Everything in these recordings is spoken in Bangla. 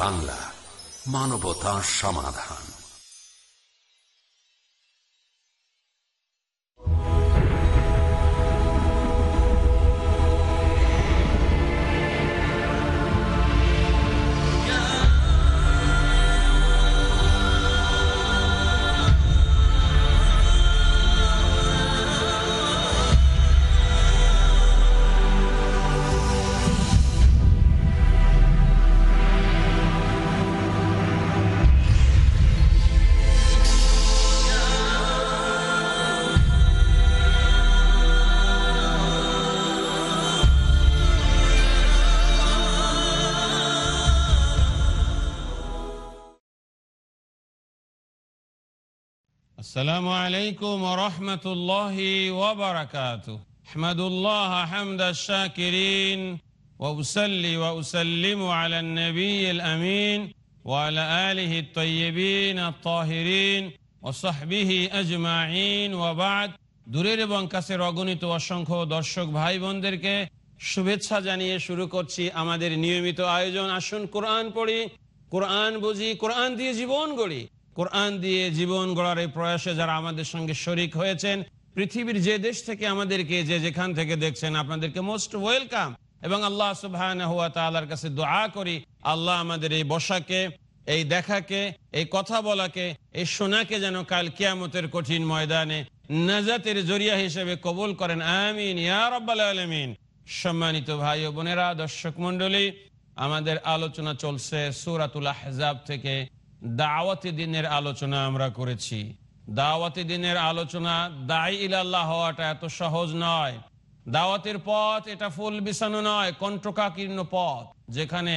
বাংলা মানবতা সমাধান। السلام عليكم ورحمة الله وبركاته احمد الله حمد الشاكرين وأسلي وأسلم على النبي الأمين وعلى آله الطيبين الطاهرين وصحبه أجمعين وبعد দূরের এবং কাছের অগণিত অসংখ্য দর্শক ভাই বোনদেরকে শুভেচ্ছা জানিয়ে শুরু করছি আমাদের নিয়মিত আয়োজন আসুন কোরআন পড়ি কোরআন বুঝি কোরআন দিয়ে জীবন গড়ি কোরআন দিয়ে জীবন গড়ার এই প্রয়াসে যারা আমাদের সঙ্গে শরিক হয়েছেন, পৃথিবীর যে দেশ থেকে আমাদেরকে যে যেখান থেকে দেখছেন, আপনাদেরকে মোস্ট ওয়েলকাম এবং আল্লাহ সুবাহ কাছে দোয়া করি, আল্লাহ আমাদের এই বসাকে, এই দেখাকে, এই কথা বলাকে, এই শোনাকে যেন কাল কিয়ামতের কঠিন ময়দানে নাজাতের জরিয়া হিসেবে কবুল করেন। আমিন আলমিন। সম্মানিত ভাই ও বোনেরা, দর্শক মন্ডলী আমাদের আলোচনা চলছে সুরাতুল আহজাব থেকে। দাওয়াতি দিনের আলোচনা আমরা করেছি। দাওয়াতি দিনের আলোচনা দায়ী ইলাল্লাহ হওয়াটা এত সহজ নয়। দাওয়াতের পথ এটা ফুল বিছানো নয়, কণ্ঠকাকীর্ণ পথ, যেখানে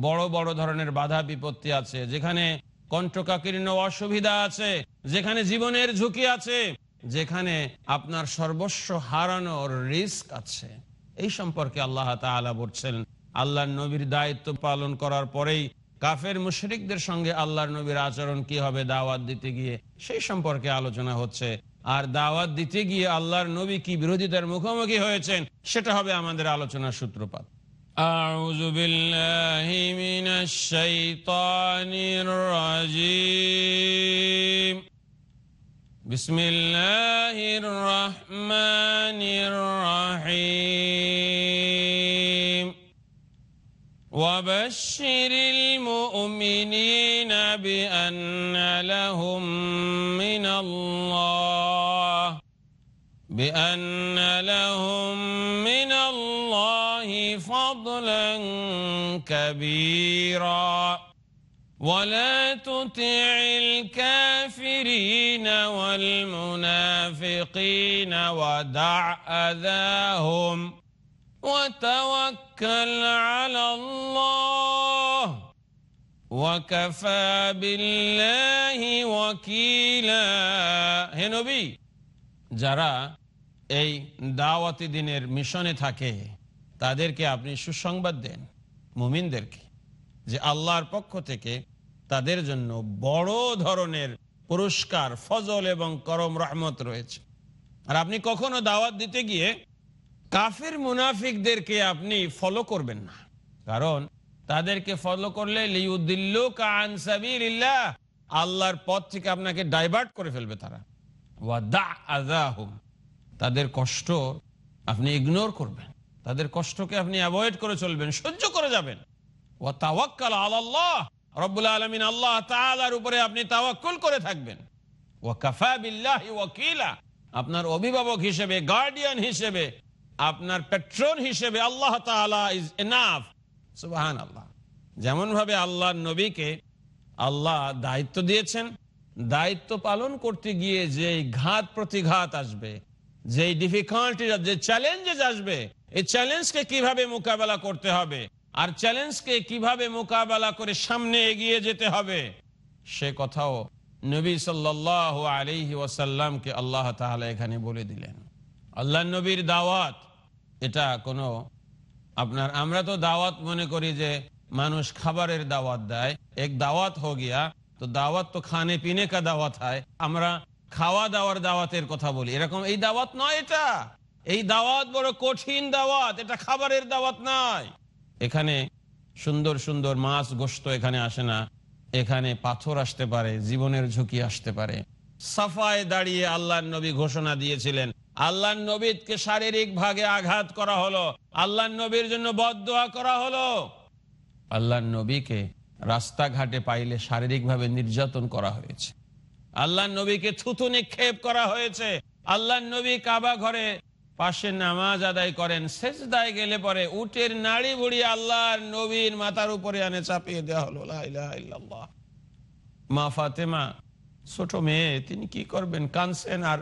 বড় বড় ধরনের বাধা বিপত্তি আছে, যেখানে কণ্ঠকাকীর্ণ অসুবিধা আছে, যেখানে জীবনের ঝুঁকি আছে, যেখানে আপনার সর্বস্ব হারানোর রিস্ক আছে। এই সম্পর্কে আল্লাহ তাআলা বলছেন আল্লাহ নবীর দায়িত্ব পালন করার পরেই কাফের মুশরিকদের সঙ্গে আল্লাহর নবীর আচরণ কি হবে দাওয়াত দিতে গিয়ে সেই সম্পর্কে আলোচনা হচ্ছে আর দাওয়াত দিতে গিয়ে আল্লাহর নবী কি বিরোধিতার মুখোমুখি হয়েছেন সেটা হবে আমাদের আলোচনার সূত্রপাত أعوذ بالله من الشيطان الرجيم بسم الله الرحمن الرحيم وبشر المؤمنين بأن لهم من الله بأن لهم من الله فضلا كبيرا. ولا تطع الكافرين والمنافقين ودع أذاهم. وتوكل على الله وكفى بالله وكيلا হে নবী যারা এই দাওয়াতি দিনের মিশনে থাকে তাদেরকে আপনি সুসংবাদ দেন মুমিনদেরকে যে আল্লাহর পক্ষ থেকে তাদের জন্য বড় ধরনের পুরস্কার ফজল এবং করম রহমত রয়েছে আর আপনি কখনো দাওয়াত দিতে গিয়ে কাফের মুনাফিকদেরকে আপনি ফলো করবেন না। কারণ তাদেরকে ফলো করলে আল্লাহর পথ থেকে আপনাকে ডাইভার্ট করে ফেলবে তারা। তাদের কষ্ট আপনি ইগনোর করবেন। তাদের কষ্টকে আপনি অ্যাভয়েড করে চলবেন, সহ্য করে যাবেন। ও তাওয়াক্কাল আল্লাহ রব্বুল আলমিন আল্লাহ তালার উপরে আপনি তাওয়াক্কুল করে থাকবেন। ও কাফা বিল্লাহি ওয়াকিলা, আপনার অভিভাবক হিসেবে গার্ডিয়ান হিসেবে আপনার পেট্রোন হিসেবে আল্লাহ ইজ এনাফ সুবাহান আল্লাহ যেমন ভাবে আল্লাহ নবীকে আল্লাহ দায়িত্ব দিয়েছেন, দায়িত্ব পালন করতে গিয়ে যে ঘাত প্রতিঘাত আসবে যে ডিফিকাল্টি যে চ্যালেঞ্জেস আসবে, এই চ্যালেঞ্জকে কীভাবে মোকাবেলা করতে হবে, আর চ্যালেঞ্জকে কীভাবে মোকাবেলা করে সামনে এগিয়ে যেতে হবে, সে কথাও নবী সাল্লাহ আলিহি ওয়াসাল্লামকে আল্লাহ তাহলে এখানে বলে দিলেন। আল্লাহ নবীর দাওয়াত, এটা কোনো, আপনার, আমরা তো দাওয়াত মনে করি যে মানুষ খাবারের দাওয়াত দেয়, এক দাওয়াত হো গিয়া, তো দাওয়াত তো খানে পিনে কা দাওয়াত হয়, আমরা খাওয়া দাওয়ার দাওয়াতের কথা বলি, এরকম এই দাওয়াত নয় এটা, এই দাওয়াত বড় কঠিন দাওয়াত, এটা খাবারের দাওয়াত নয়। এখানে সুন্দর সুন্দর মাছ গোস্ত এখানে আসে না, এখানে পাথর আসতে পারে, জীবনের ঝুঁকি আসতে পারে। সাফায় দাঁড়িয়ে আল্লাহ নবী ঘোষণা দিয়েছিলেন আল্লাহ নবীকে শারীরিক ভাগে আঘাত করা হলো। আল্লাহ নবীর জন্য বদোয়া করা হলো। আল্লাহ নবীকে রাস্তাঘাটে পাইলে শারীরিকভাবে নির্যাতন করা হয়েছে। আল্লাহ নবীকে থুতু নিক্ষেপ করা হয়েছে। আল্লাহ নবী কাবা ঘরে পাশে নামাজ আদায় করেন। শেষ দায় গেলে পরে উটের নাড়ি বুড়ি আল্লাহর নবীর মাথার উপরে আনে, চাপিয়ে দেওয়া হলো। মা ফাতেমা, ছোট মেয়ে, তিনি কি করবেন? কানছেন আর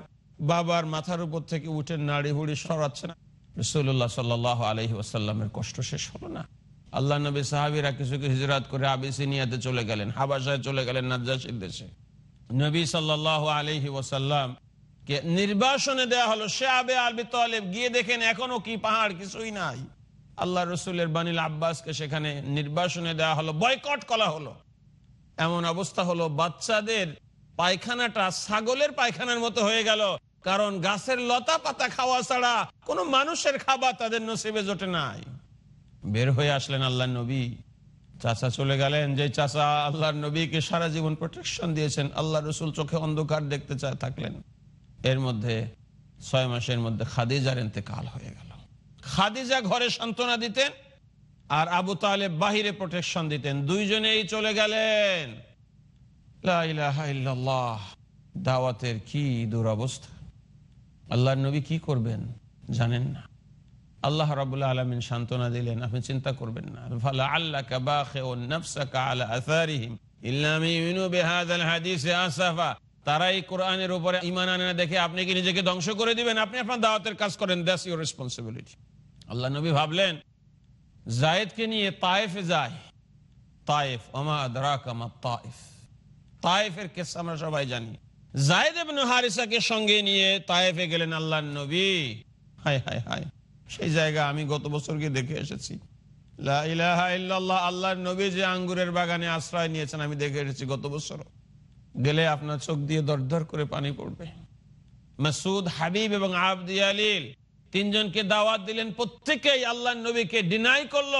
বাবার মাথার উপর থেকে উটের নাড়ি বুড়ি সরাচ্ছে না। রসুল্লাহ সাল্লাহ আলহি ওয়াসাল্লামের কষ্ট শেষ হলো না। আল্লাহ নবী সাহাবিরা কিছু হিজরাত করে আবিসিনিয়াতে চলে গেলেন হাবাসায় চলে গেলেন নাজ্জাসির দেশে। নবী সাল্লাহ আলহি ওসাল্লাম কে নির্বাসনে দেওয়া হলো, সে আবে আলবি তলেব গিয়ে দেখেন এখনও কি পাহাড়, কিছুই নাই। আল্লাহ রসুলের বানিল আব্বাসকে সেখানে নির্বাসনে দেওয়া হলো, বয়কট করা হলো। এমন অবস্থা হলো, বাচ্চাদের পায়খানাটা ছাগলের পায়খানার মতো হয়ে গেল। কারণ গাছের লতা পাতা খাওয়া ছাড়া কোনো মানুষের খাবার তাদের নসিবে জোটে নাই। বের হয়ে আসলেন আল্লাহ নবী। চাচা চলে গেলেন, যে চাচা আল্লাহর নবীকে সারা জীবন প্রোটেকশন দিয়েছেন আল্লাহ রসুল চোখে অন্ধকার দেখতে চায় থাকলেন। এর মধ্যে ছয় মাসের মধ্যে খাদিজার ইন্তেকাল হয়ে গেল। খাদিজা ঘরে সান্ত্বনা দিতেন আর আবু তালেব বাহিরে প্রোটেকশন দিতেন। দুইজনেই চলে গেলেন। দাওয়াতের কি দুরবস্থা। আল্লাহর নবী কি করবেন? জানেন না। আল্লাহ রাবুল্লাহ আলমিন সান্ত্বনা দিলেন, আপনি চিন্তা করবেন না। আল্লাহ তারাই কোরআনের উপরে ইমান আনে না দেখে আপনি কি নিজেকে ধ্বংস করে দিবেন? আপনি আপনার দাওয়াতের কাজ করেন দ্যাটস ইউর রেসপন্সিবিলিটি আল্লাহ নবী ভাবলেন, জায়েদকে নিয়ে তায়েফে যায়। তায়েফ আমা আদরাকামা তায়েফ। তায়েফের কেস আমরা সবাই জানি। হারিসাকে সঙ্গে নিয়ে তায়েফে গেলেন আল্লাহর নবী। হায় হায় হায়। সেই জায়গা আমি গত বছর গিয়ে দেখে এসেছি। আল্লাহর নবী যে আঙ্গুরের বাগানে আশ্রয় নিয়েছেন, আমি দেখে এসেছি গত বছর গেলে আপনার চোখ দিয়ে দরদর করে পানি পড়বে। মাসুদ হাবিব এবং আবদি আলিল তিনজনকে দাওয়াত দিলেন, প্রত্যেকেই আল্লাহ নবীকে ডিনাই করল।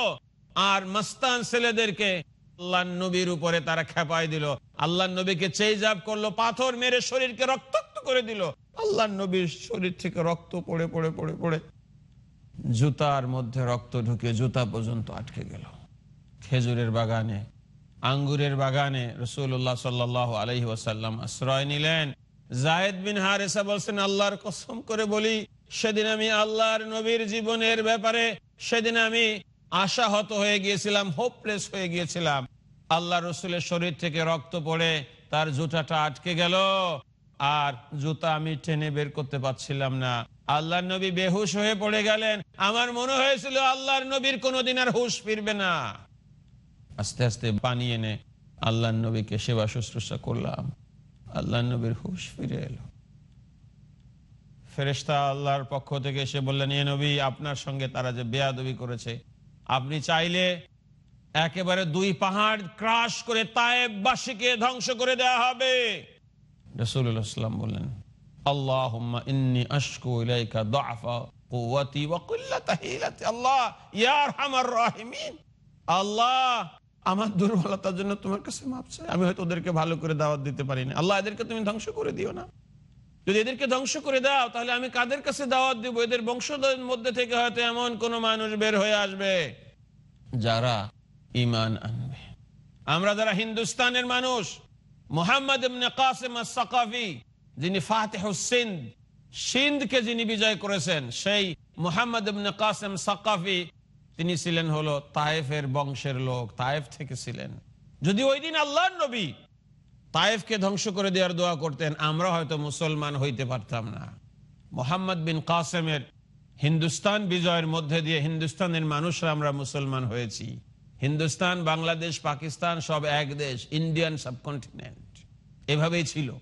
আর মাস্তান ছেলেদেরকে আল্লাহ নবীর উপরে তারা খেপাই দিল। আল্লাহ নবীকে চেইজাব করল, পাথর মেরে শরীরকে রক্তাক্ত করে দিল। আল্লাহ নবীর শরীর থেকে রক্ত পড়ে পড়ে পড়ে পড়ে জুতার মধ্যে রক্ত ঢুকে জুতা পর্যন্ত আটকে গেল। খেজুরের বাগানে, আঙ্গুরের বাগানে রসুল্লাহ সাল্লাহ আলহি ওয়াসাল্লাম আশ্রয় নিলেন। জায়দ বিন হারেসা বলছেন, আল্লাহর কসম করে বলি, সেদিন আমি আল্লাহর নবীর জীবনের ব্যাপারে, সেদিন আমি আশাহত হয়ে গিয়েছিলাম হোপলেস হয়ে গিয়েছিলাম। আল্লাহ রসুলের শরীর থেকে রক্ত পড়ে তার জুতাটা আটকে গেল, আর জুতা আমি টেনে বের করতে পারছিলাম না। আল্লাহর নবী বেহুশ হয়ে পড়ে গেলেন। আমার মনে হয়েছিল আল্লাহর নবীর কোনোদিন আর হুশ ফিরবে না। আস্তে আস্তে পানি এনে আল্লাহ নবীকে সেবা শুশ্রূষা করলাম। আল্লাহ নবীর হুশ ফিরে এলো। ফেরেস্তা আল্লাহর পক্ষ থেকে এসে বললেন, এ নবী, আপনার সঙ্গে তারা যে বেয়াদবি করেছে, আপনি চাইলে একেবারে দুই পাহাড় ক্রাশ করে তায়েববাসীকে ধ্বংস করে দেওয়া হবে। রসুল্লাহাম বললেন আমার দুর্বলতার জন্য তোমার কাছে আমি হয়তো ওদেরকে ভালো করে দাওয়াত দিতে আল্লাহ, এদেরকে তুমি ধ্বংস করে দিও না। যদি এদেরকে ধ্বংস করে দাও, তাহলে আমি কাদের কাছে দাওয়াত দিব? এদের বংশধর মধ্যে থেকে হয়তো এমন কোন মানুষ বের হয়ে আসবে যারা ইমান আনবে। আমরা যারা হিন্দুস্তানের মানুষ, মোহাম্মদ কাসিম সাকাফি যিনি ফাতেহ সিন্ধ সিন্ধকে যিনি বিজয় করেছেন, সেই মোহাম্মদ কাসিম সাকাফি, তিনি ছিলেন হলো তায়েফের বংশের লোক, তায়েফ থেকে ছিলেন। যদি ওই দিন আল্লাহর নবী তায়েফকে ধ্বংস করে দেওয়ার দোয়া করতেন, আমরা হয়তো মুসলমান হইতে পারতাম না। মোহাম্মদ বিন কাসেমের হিন্দুস্তান বিজয়ের মধ্যে দিয়ে হিন্দুস্তানের মানুষরা আমরা মুসলমান হয়েছি। হিন্দুস্তান, বাংলাদেশ, পাকিস্তান সব এক দেশ ইন্ডিয়ান সাবকন্টিনেন্ট এভাবেই ছিল।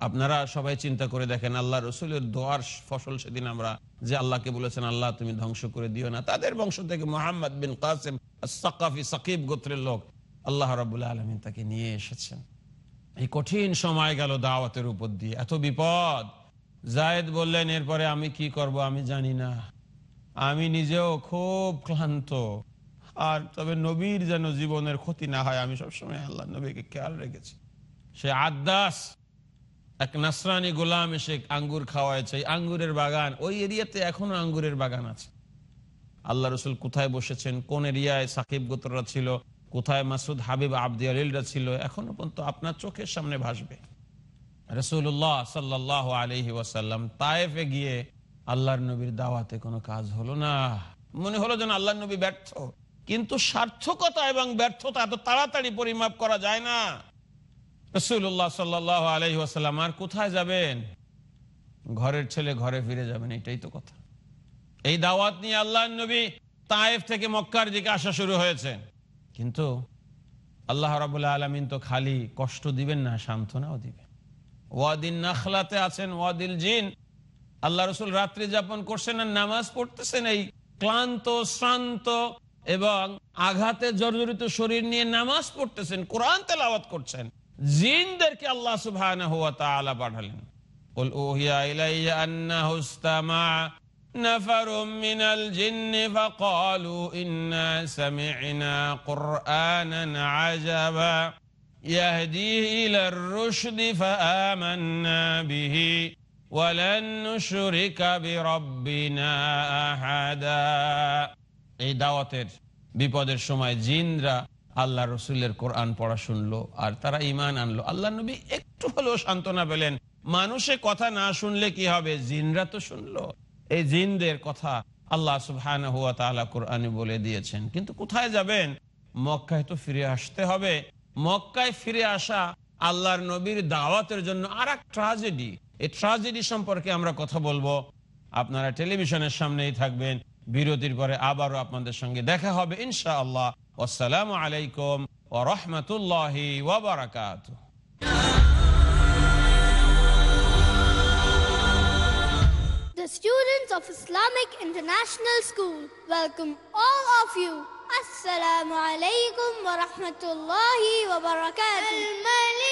আপনারা সবাই চিন্তা করে দেখেন, আল্লাহ রসুলের দোয়ার ফসল সেদিন আমরা যে আল্লাহকে বলেছেন, আল্লাহ, তুমি ধ্বংস করে দিও না। তাদের বংশ থেকে মোহাম্মদ বিন কাসেম সাকাফি সাকিব গোত্রের লোক আল্লাহ রাবুল্লাহ আলমিন তাকে নিয়ে এসেছেন। এই কঠিন সময় গেল দাওয়াতের উপর দিয়ে। এত বিপদ। জায়েদ বললেন, এরপরে আমি কি করব আমি জানি না। আমি নিজেও খুব ক্লান্ত। আর তবে নবীর যেন জীবনের ক্ষতি না হয়, আমি সবসময় আল্লাহ নবীকে খেয়াল রেখেছি। সে আদাস এক নাসরানি গোলাম এসে আঙ্গুর খাওয়াইছে আঙ্গুরের বাগান, ওই এরিয়াতে এখনও আঙ্গুরের বাগান আছে। আল্লাহ রসুল কোথায় বসেছেন, কোন এরিয়ায় সাকিব গোত্ররা ছিল, কোথায় মাসুদ হাবিব আব্দি আলিলরা ছিল, এখনও পর্যন্ত আপনার চোখের সামনে ভাসবে। রসুল্লাহ সাল্লাহ আলহি ওয়াসাল্লাম তায়েফে গিয়ে আল্লাহর নবীর দাওয়াতে কোনো কাজ হলো না? মনে হলো যেন আল্লাহ নবী ব্যর্থ। কিন্তু সার্থকতা এবং ব্যর্থতা এত তাড়াতাড়ি পরিমাপ করা যায় না। রসুল্লাহ সাল্লাহ আলহি ওয়াসাল্লাম, আর কোথায় যাবেন? ঘরের ছেলে ঘরে ফিরে যাবেন। এটাই তো কথা। এই দাওয়াত নিয়ে আল্লাহ নবী তায়েফ থেকে মক্কার দিকে আসা শুরু হয়েছে। কিন্তু আল্লাহ রাবুল্লাহ আলমিন তো খালি কষ্ট দিবেন না, সান্ত্বনাও দিবেন। ওয়াদিন নাখলাতে আছেন ওয়াদিল জিন। আল্লাহ রসুল রাত্রি যাপন করছেন আর নামাজ পড়তেছেন এই ক্লান্ত, শ্রান্ত এবং আঘাতে জর্জরিত শরীর নিয়ে নামাজ পড়তেছেন কোরআন তেলাওয়াত করছেন জিনদেরকে আল্লাহ সুবাহ পাঠালেন قل أوهي إلي أنه استمع نفر من الجن فقالوا إنا سمعنا قرآنا عجبا يهدي إلى الرشد فآمنا به ولن نشرك بربنا أحدا এই দাওয়াতের বিপদের সময় জিনরা আল্লাহ রসুলের কোরআন পড়া শুনলো আর তারা ইমান আনলো। আল্লাহ নবী একটু হলেও সান্ত্বনা পেলেন, মানুষে কথা না শুনলে কি হবে? জিনরা তো শুনলো। এই জিনদের কথা আল্লাহ সুবহান হুয়া তালা কোরআনে বলে দিয়েছেন। কিন্তু কোথায় যাবেন? মক্কায় তো ফিরে আসতে হবে। মক্কায় ফিরে আসা আল্লাহর নবীর দাওয়াতের জন্য আর এক ট্রাজেডি এই ট্রাজেডি সম্পর্কে আমরা কথা বলব। আপনারা টেলিভিশনের সামনেই থাকবেন। বিরতির পরে আবারও আপনাদের সঙ্গে দেখা হবে ইনশা আল্লাহ আসসালামু আলাইকুম ও রহমতুল্লাহি ওবরাকাত The students of Islamic International School welcome all of you. Assalamu alaikum wa rahmatullahi wa barakatuh.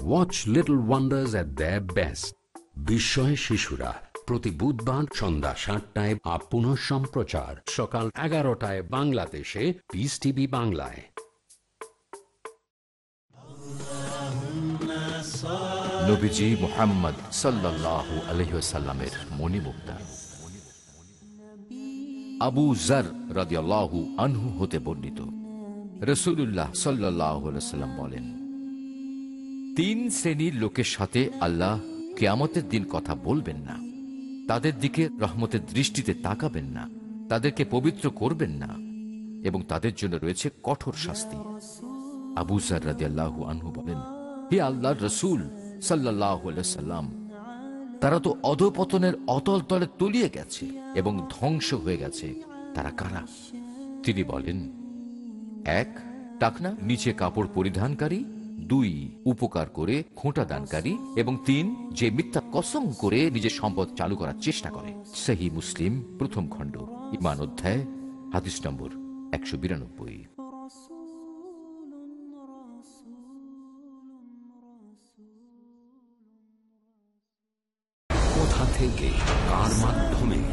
watch little wonders at the best বিস্ময় শিশুরা। প্রতি বুধবার সন্ধ্যা সাতটায় আপ পুনঃ সম্প্রচার। সকাল এগারোটায় বাংলাদেশে। পিস টিভি বাংলায়। নবীজি মোহাম্মদ সাল্লাহ আলহ্লামের মণিমুক্তা। আবু জার রাদিয়াল্লাহু আনহু হতে বর্ণিত। রসুল্লাহ সাল্লাহ সাল্লাম বলেন তিন শ্রেণির লোকের সাথে আল্লাহ কেয়ামতের দিন কথা বলবেন না। তাদের দিকে রহমতের দৃষ্টিতে তাকাবেন না। তাদেরকে পবিত্র করবেন না। এবং তাদের জন্য রয়েছে কঠোর শাস্তি। আবু জার রাদিয়াল্লাহু আনহু বলেন, হে আল্লাহ রসুল সাল্লাহ সাল্লাম, তারা তো অধপতনের অতল তলে তলিয়ে গেছে এবং ধ্বংস হয়ে গেছে। তারা কারা? তিনি বলেন, এক, টাকনা, নিচে কাপড় পরিধানকারী দুই, উপকার করে খোঁটা দানকারী এবং তিন, যে মিথ্যা কসম করে নিজের সম্পদ চালু করার চেষ্টা করে। সেহি মুসলিম, প্রথম খণ্ড, ইমান অধ্যায়, হাদিস নম্বর একশো বিরানব্বই। কোথা থেকে, কার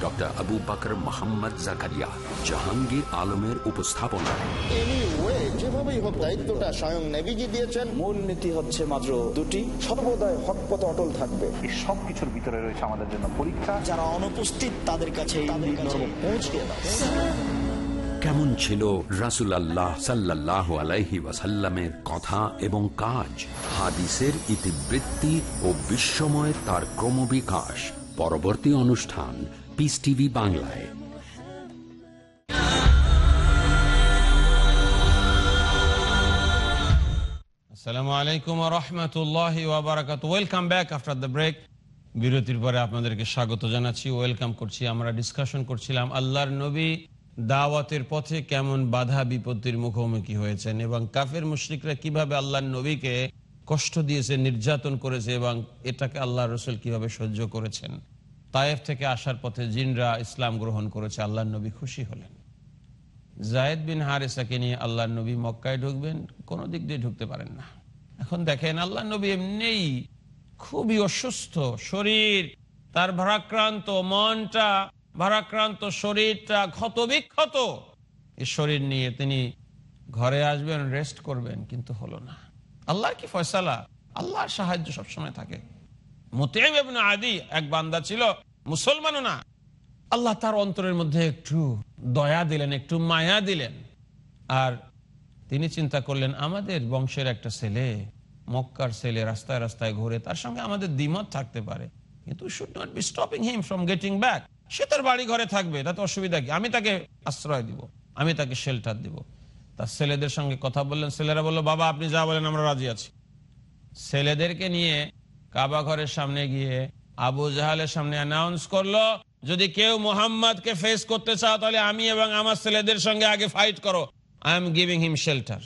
Doctor Abu Bakar Mohammad Zakaria Jahangir আলমের উপস্থাপনায় যেভাবেই হোক দায়িত্বটা স্বয়ং নেভিজি দিয়েছেন। মূল নীতি হচ্ছে মাত্র দুটি সর্বদাই হক পথে অটল থাকবে। এই সব ভিতরে রয়েছে আমাদের জন্য পরীক্ষা। যারা অনুপস্থিত তাদের কাছে পৌঁছে কেমন ছিল রাসুল আল্লাহ সাল্লাহ আলাইহি ওয়াসাল্লামের কথা এবং কাজ? হাদিসের ইতিবৃত্তি ও বিশ্বময় তার ক্রমবিকাশ। পরবর্তী অনুষ্ঠান পিস টিভি বাংলায়। আল্লাহর নবী দাওয়াতের পথে কেমন বাধা বিপত্তির মুখোমুখি হয়েছেন এবং কাফের কীভাবে আল্লাহর নবীকে কষ্ট দিয়েছে, নির্যাতন করেছে এবং এটাকে আল্লাহ রসুল কীভাবে সহ্য করেছেন। তায়েফ থেকে আসার পথে জিনরা ইসলাম গ্রহণ করেছে, আল্লাহর নবী খুশি হলেন। জায়েদ বিন হারেসাকে নিয়ে আল্লাহ নবী মক্কায় ঢুকবেন, কোনো দিক দিয়ে ঢুকতে পারেন না। এখন দেখেন আল্লাহ নবী এমনিই খুবই অসুস্থ, শরীর, তার ভারাক্রান্ত মনটা, ভারাক্রান্ত শরীরটা ক্ষত বিক্ষত এই শরীর নিয়ে তিনি ঘরে আসবেন রেস্ট করবেন, কিন্তু হলো না। আল্লাহর কি ফয়সালা? আল্লাহর সাহায্য সবসময় থাকে। মোতেব আদি এক বান্দা ছিল, মুসলমানও না। আল্লাহ তার অন্তরের মধ্যে একটু দয়া দিলেন, একটু মায়া দিলেন। আর তিনি চিন্তা করলেন, আমাদের বংশের একটা ছেলে, মক্কার ছেলে, রাস্তায় রাস্তায় ঘুরে, তার সঙ্গে আমাদের দ্বিমত থাকতে পারে। কিন্তু should not be stopping him from getting back সে তার বাড়ি ঘরে থাকবে, তাতে অসুবিধা কি? আমি তাকে আশ্রয় দিব, আমি তাকে শেল্টার দিব। তার ছেলেদের সঙ্গে কথা বললেন, ছেলেরা বলল, বাবা, আপনি যা বলেন, আমরা রাজি আছি। ছেলেদেরকে নিয়ে কাবা ঘরের সামনে গিয়ে আবু জাহালের সামনে অ্যানাউন্স করল, যদি কেউ মোহাম্মদকে ফেস করতে চাও, তাহলে আমি এবং আমার ছেলেদের সঙ্গে আগে ফাইট করো। I am giving him shelter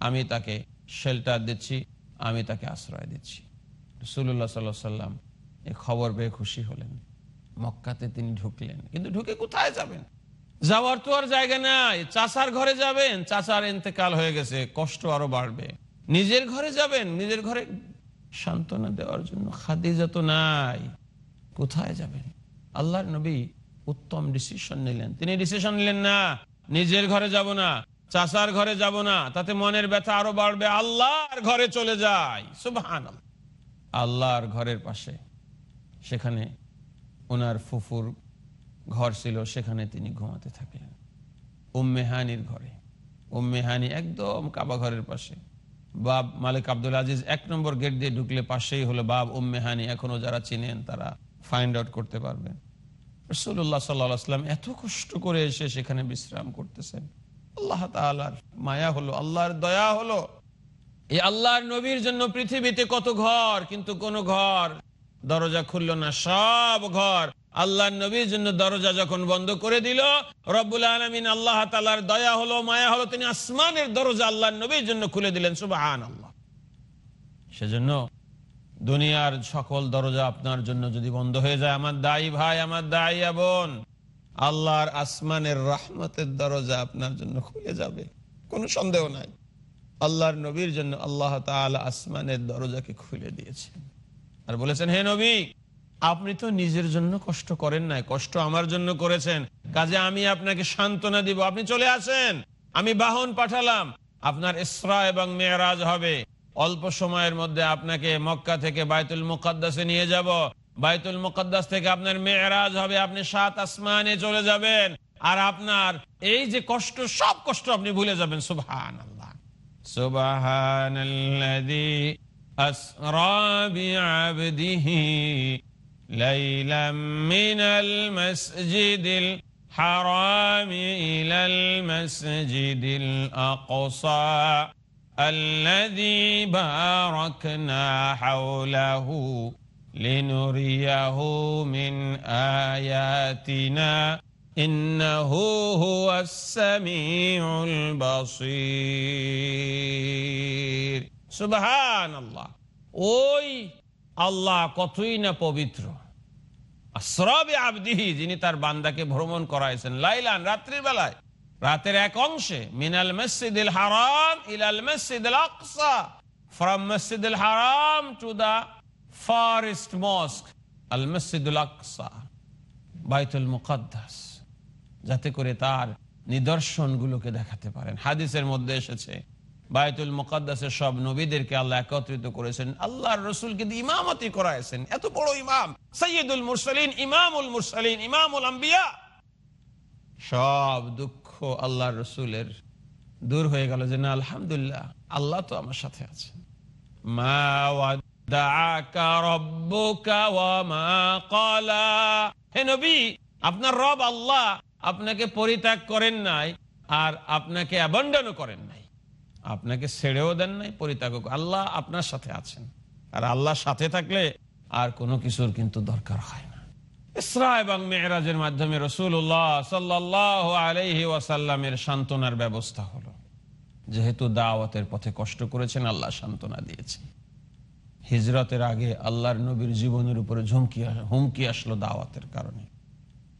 আমি তাকে শেল্টার দিচ্ছি, আমি তাকে আশ্রয় দিচ্ছি। রসুল্লাহ সাল্লাম এ খবর পেয়ে খুশি হলেন। মক্কাতে তিনি ঢুকলেন। কিন্তু ঢুকে কোথায় যাবেন? যাওয়ার তো আর জায়গা নাই। চাচার ঘরে যাবেন, চাচার এতেকাল হয়ে গেছে, কষ্ট আরও বাড়বে। নিজের ঘরে যাবেন, নিজের ঘরে সান্ত্বনা দেওয়ার জন্য। খাদিজা তো নাই, কোথায় যাবেন? আল্লাহর নবী উত্তম ডিসিশন নিলেন। তিনি ডিসিশন নিলেন না, নিজের ঘরে যাব না, চাচার ঘরে যাব না, তাতে মনের ব্যথা আরও বাড়বে, আল্লাহর ঘরে চলে যায় সুবহান আল্লাহর ঘরের পাশে, সেখানে ওনার ফুফুর ঘর ছিল, সেখানে তিনি ঘুমাতে থাকলেন। উম্মেহানির ঘরে উম্মেহানি একদম কাবা ঘরের পাশে। বাব মালিক আব্দুল আজিজ এক নম্বর গেট দিয়ে ঢুকলে পাশেই হলো বাব উম্মেহানি এখনও যারা চিনেন, তারা ফাইন্ড আউট করতে পারবেন। রসুল্লাহ সাল্লাম এত কষ্ট করে এসে সেখানে বিশ্রাম করতেছেন। আল্লাহ তালার মায়া হলো, আল্লাহর দয়া হলো। এই আল্লাহর নবীর জন্য পৃথিবীতে কত ঘর, কিন্তু কোন ঘর, দরজা খুললো না, সব ঘর। আল্লাহ নবীর জন্য দরজা যখন বন্ধ করে দিল, রব্বুল আলমিন আল্লাহ তালার দয়া হলো, মায়া হলো, তিনি আসমানের দরজা আল্লাহ নবীর জন্য খুলে দিলেন সুবাহ আল্লাহ সেজন্য দুনিয়ার সকল দরজা আপনার জন্য যদি বন্ধ হয়ে যায়, আমার দায়ী ভাই, আমার দায়ী বোন, আল্লাহর আসমানের রহমতের দরজা আপনার জন্য খুলে যাবে, কোনো সন্দেহ নাই। আল্লাহর নবীর জন্য আল্লাহ তাআলা আসমানের দরজাকে খুলে দিয়েছেন। আর বলেছেন, হে নবী আপনি তো নিজের জন্য কষ্ট করেন নাই, কষ্ট আমার জন্য করেছেন। কাজে আমি আপনাকে সান্ত্বনা দিব। আপনি চলে আসেন। আমি বাহন পাঠালাম। আপনার ইসরা এবং মেয়েরাজ হবে। অল্প সময়ের মধ্যে আপনাকে মক্কা থেকে বাইতুল মুকাদ্দাসে নিয়ে যাব। বাইতুল মুকাদ্দাস থেকে আপনার মেয়েরাজ হবে। আপনি সাত আসমানে চলে যাবেন। আর আপনার এই যে কষ্ট, সব কষ্ট আপনি ভুলে যাবেন। সুভান আল্লাহ সুবাহান ليلا من المسجد الحرام إلى المسجد الأقصى الذي باركنا حوله لنريه من آياتنا إنه هو السميع البصير. سبحان الله. ওই আল্লাহ কতই না পবিত্র। আশ্রবে আবদিহি, যিনি তার বান্দাকে ভ্রমণ করাইছেন লাইলান, রাত্রির বেলায়। রাতের এক অংশে, মিনাল মসজিদুল হারাম ইলাল মসজিদুল আকসা, ফ্রম মসজিদুল হারাম টু দা ফারেস্ট মস্ক, আল মসজিদুল আকসা, বাইতুল মুকাদ্দাস, যাতে করে তার নিদর্শনগুলোকে দেখাতে পারেন। হাদিসের মধ্যে এসেছে বায়তুল মুকাদ্দাসের সব নবীদেরকে আল্লাহ একত্রিত করেছেন। আল্লাহর রসুলকে দিয়ে ইমামতি করাইছেন এত বড় ইমাম। সৈয়দুল মুরসালিন, ইমামুল মুরসালিন, ইমামুল আম্বিয়া। সব দুঃখ আল্লাহর রসুলের দূর হয়ে গেল যে, না, আলহামদুলিল্লাহ, আল্লাহ তো আমার সাথে নবী, আপনার রব আল্লাহ আপনাকে পরিত্যাগ করেন নাই আর আপনাকে অ্যাবন্ডনও করেন নাই। আপনাকে ছেড়েও দেন নাই পরিত্যাগ আল্লাহ আপনার সাথে আছেন। আর আল্লাহর সাথে থাকলে আর কোনো কিছুর কিন্তু দরকার হয় না। ইসরা এবং মেহরাজের মাধ্যমে রসুল্লাহ সাল্লাহ আলহি ওয়াসাল্লামের সান্ত্বনার ব্যবস্থা হলো। যেহেতু দাওয়াতের পথে কষ্ট করেছেন, আল্লাহ সান্ত্বনা দিয়েছে। হিজরতের আগে আল্লাহর নবীর জীবনের উপরে ঝুমকি হুমকি আসলো দাওয়াতের কারণে।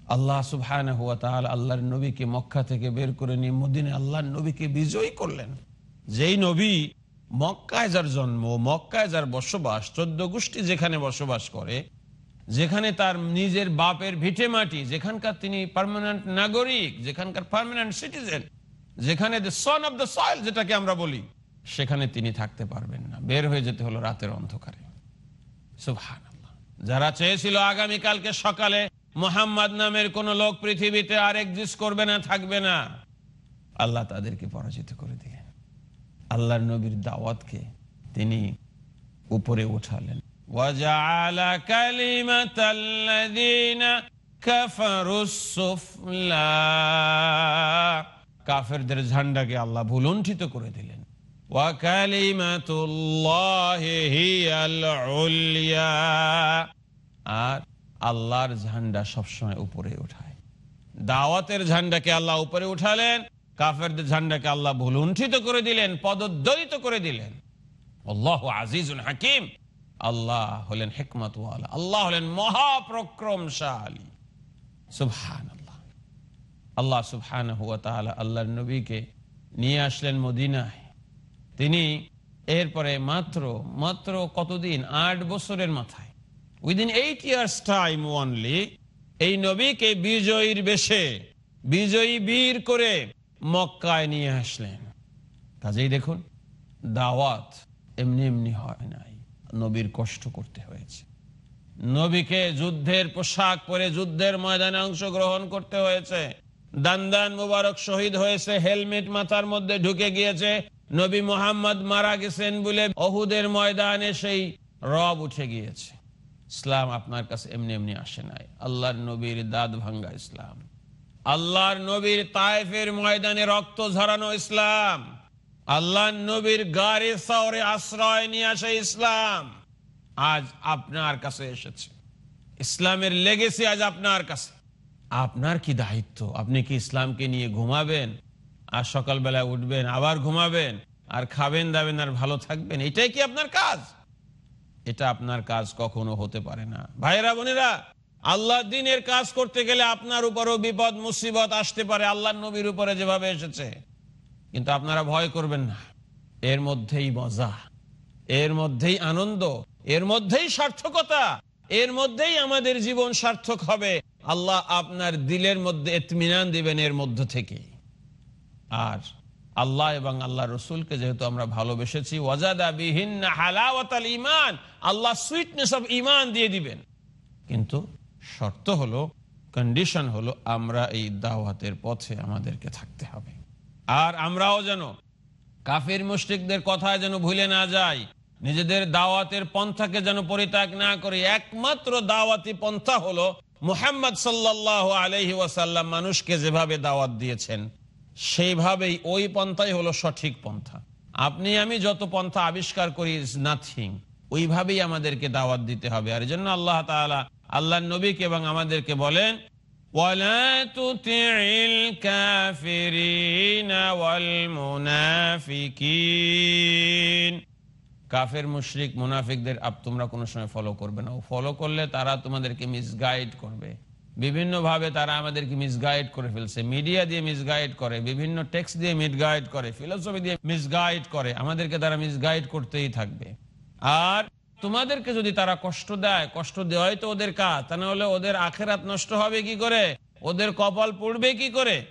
আল্লাহ সুবহান হুয়া তাহলে আল্লাহর নবীকে মক্কা থেকে বের করে নিয়ে মদিনে আল্লাহর নবীকে বিজয়ী করলেন। যেই নবী মক্কায় যার জন্ম, মক্কায় যার বসবাস, চোদ্দ গোষ্ঠী যেখানে বসবাস করে, যেখানে তার নিজের বাপের ভিটে মাটি, যেখানকার তিনি পার্মানেন্ট নাগরিক, যেখানকার পার্মানেন্ট সিটিজেন যেখানে সন অফ দ্য সয়েল যেটাকে আমরা বলি, সেখানে তিনি থাকতে পারবেন না। বের হয়ে যেতে হলো রাতের অন্ধকারে। যারা চেয়েছিল আগামীকালকে সকালে মোহাম্মদ নামের কোন লোক পৃথিবীতে আর এক্সিস্ট করবে না, থাকবে না, আল্লাহ তাদেরকে পরাজিত করে দিলেন। আল্লাহ নবীর দাওয়াতকে তিনি উপরে উঠালেন। কাফেরদের ঝান্ডাকে আল্লাহ ভুলণ্ঠিত করে দিলেন। আর আল্লাহর ঝান্ডা সবসময় উপরে উঠায়। দাওয়াতের ঝান্ডাকে আল্লাহ উপরে উঠালেন। কাফেরদের ঝান্ডাকে আল্লাহ ভুলুণ্ঠিত করে দিলেন, পদদ্বৈত করে দিলেন। আল্লাহ আজিজুল হাকিম। আল্লাহ হলেন হেকমত আল্লাহ হলেন মহাপ্রক্রমশালী। সুবহান আল্লাহ আল্লাহ হুয়া নবীকে নিয়ে আসলেন মদিনায়। তিনি এরপরে মাত্র মাত্র কতদিন? আট বছরের মাথায়। Within eight years time only এই নবীকে বিজয়ীর বেশে, বিজয়ী বীর করে মক্কায় নিয়ে আসলেন। কাজেই দেখুন, দাওয়াত এমনি এমনি হয় নাই। নবীর কষ্ট করতে হয়েছে। নবীকে যুদ্ধের পোশাক পরে যুদ্ধের ময়দানে অংশগ্রহণ করতে হয়েছে। দান দান মুবারক শহীদ হয়েছে, হেলমেট মাথার মধ্যে ঢুকে গিয়েছে। নবী মোহাম্মদ মারা গেছেন বলে অহুদের ময়দানে সেই রব উঠে গিয়েছে। ইসলাম আপনার কাছে এমনি এমনি আসে নাই। আল্লাহর নবীর দাঁত ভাঙ্গা ইসলাম। আল্লাহর নবীর তায়েফের ময়দানে রক্ত ঝরানো ইসলাম। আল্লাহ নবীর গাড়ি শহরে আশ্রয় নিয়ে আসে ইসলাম। আজ আপনার কাছে এসেছে। ইসলামের লেগেছে আজ আপনার কাছে। আপনার কি দায়িত্ব? আপনি কি ইসলামকে নিয়ে ঘুমাবেন? আর সকালবেলায় উঠবেন, আবার ঘুমাবেন, আর খাবেন, দাবেন, আর ভালো থাকবেন? এটাই কি আপনার কাজ? এটা আপনার কাজ কখনো হতে পারে না। ভাইরা বোনেরা আল্লাহ দিনের কাজ করতে গেলে আপনার উপরও বিপদ, মুসিবত আসতে পারে আল্লাহ নবীর উপরে যেভাবে এসেছে। কিন্তু আপনারা ভয় করবেন না। এর মধ্যেই মজা, এর মধ্যেই আনন্দ, এর মধ্যেই সার্থকতা, এর মধ্যেই আমাদের জীবন সার্থক হবে। আল্লাহ আপনার দিলের মধ্যে এতমিনান দিবেন এর মধ্য থেকে। আর আল্লাহ এবং আল্লাহ রসুলকে যেহেতু আমরা ভালোবেসেছি, ওয়াজাদা বিহীন ইমান আল্লাহ সুইটনেস অফ ইমান দিয়ে দিবেন। কিন্তু শর্ত হলো কন্ডিশন হলো আমরা এই দাওয়াতের পথে আমাদেরকে থাকতে হবে। আর আমরাও যেন কাফির মুশরিকদের কথায় যেন ভুলে না যাই, নিজেদের দাওয়াতের পন্থাকে যেন পরিত্যাগ না করি। একমাত্র দাওয়াতি পন্থা হলো মুহাম্মদ সাল্লাহ আলহি ওয়াসাল্লাম মানুষকে যেভাবে দাওয়াত দিয়েছেন, সেইভাবেই ওই পন্থাই হলো সঠিক পন্থা। আপনি, আমি যত পন্থা আবিষ্কার করি ইজ নাথিং ওইভাবেই আমাদেরকে দাওয়াত দিতে হবে। আর এই জন্য আল্লাহ তাআলা আল্লাহ নবীকে এবং আমাদেরকে বলেন ولا تطع الكافرين والمنافقين কাফের মুশরিক মুনাফিকদের আপ তোমরা কোনো সময় ফলো করবে না ফলো করলে তারা তোমাদেরকে মিসগাইড করবে বিভিন্ন ভাবে তারা আমাদেরকে মিসগাইড করে ফেলছে মিডিয়া দিয়ে মিসগাইড করে বিভিন্ন টেক্সট দিয়ে মিসগাইড করে ফিলোসফি দিয়ে মিসগাইড করে আমাদেরকে তারা মিসগাইড করতেই থাকবে আর তোমাদেরকে যদি তারা কষ্ট দেয়, কষ্ট দেওয়াই তো ওদের কাজ, তা নাহলে ওদের আখেরাত নষ্ট হবে কি করে? ওদের কপাল পড়বে কি করে?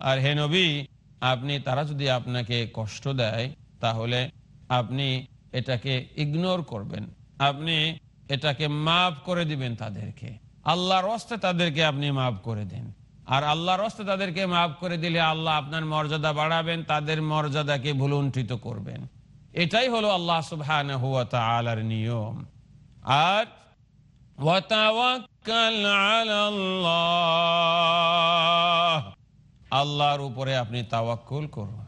আর হে নবী, আপনি, তারা যদি আপনাকে কষ্ট দেয়, তাহলে আপনি এটাকে ইগনোর করবেন। আপনি এটাকে মাফ করে দিবেন তাদেরকে। আল্লাহর রস্তে তাদেরকে আপনি মাফ করে দিন। আর আল্লাহর রস্তে তাদেরকে মাফ করে দিলে আল্লাহ আপনার মর্যাদা বাড়াবেন, তাদের মর্যাদাকে ভুলুণ্ঠিত করবেন। এটাই হলো আল্লাহ ওয়া তাআলার নিয়ম। আর আল্লাহর উপরে আপনি তাওয়াক্কুল করুন।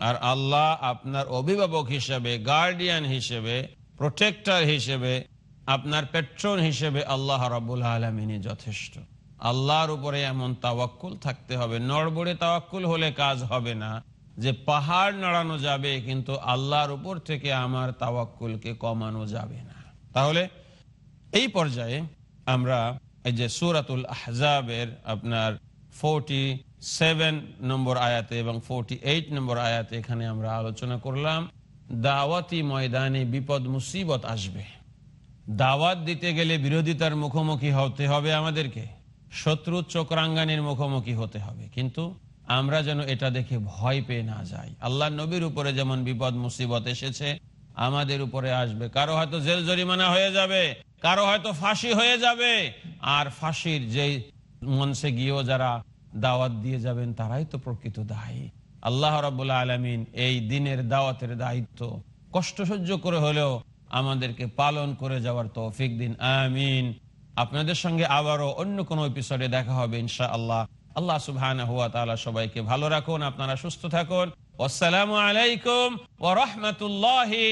আর আল্লাহ আপনার অভিভাবক হিসেবে গার্ডিয়ান হিসেবে প্রোটেক্টর হিসেবে, আপনার পেট্রন হিসেবে আল্লাহ রাবুল আলমিনী যথেষ্ট। আল্লাহর উপরে এমন তাওয়াক্কুল থাকতে হবে, নড়বড়ে তাওয়াক্কুল হলে কাজ হবে না। যে পাহাড় নাড়ানো যাবে, কিন্তু আল্লাহর উপর থেকে আমার তাওয়াক্কুলকে কমানো যাবে না। তাহলে, এই পর্যায়ে আমরা এই যে সুরাতুল আহজাবের আপনার ফোরটি সেভেন নম্বর আয়াতে এবং ফোরটি এইট নম্বর আয়াতে এখানে আমরা আলোচনা করলাম। দাওয়াতি ময়দানে বিপদ, মুসিবত আসবে। দাওয়াত দিতে গেলে বিরোধিতার মুখোমুখি হতে হবে আমাদেরকে। শত্রু চক্রাঙ্গানির মুখোমুখি হতে হবে। কিন্তু আমরা যেন এটা দেখে ভয় পেয়ে না যাই। আল্লাহ নবীর উপরে যেমন বিপদ, মুসিবত এসেছে, আমাদের উপরে আসবে। কারও হয়তো জেল জরিমানা হয়ে যাবে, কারও হয়তো ফাঁসি হয়ে যাবে। আর ফাঁসির যে মঞ্চে গিয়েও যারা দাওয়াত দিয়ে যাবেন, তারাই তো প্রকৃত দায়ী। আল্লাহ রাবুল্লাহ আলমিন এই দিনের দাওয়াতের দায়িত্ব কষ্ট সহ্য করে হলেও আমাদেরকে পালন করে যাওয়ার তৌফিক দিন। আমিন। আপনাদের সঙ্গে আবারও অন্য কোনো এপিসোডে দেখা হবে ইনশা আল্লাহ আল্লাহ সুবহানাহু হুয়া তাআলা সবাইকে ভালো রাখুন, আপনারা সুস্থ থাকুন। আসসালামু আলাইকুম ওয়া রাহমাতুল্লাহি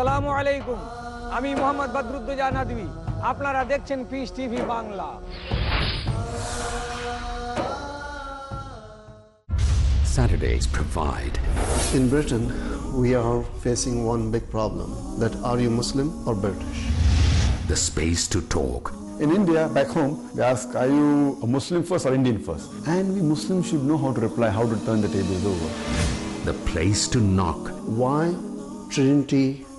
আসসালামু আলাইকুম আমি মোহাম্মদ বদরুদ্দোজা নাদবি আপনারা দেখছেন peace TV Bangla Saturdays provide. In Britain, we are facing one big problem that are you Muslim or British? The space to talk. In India, back home, they ask, are you a Muslim first or Indian first? And we Muslims should know how to reply, how to turn the tables over. The place to knock. Why Trinity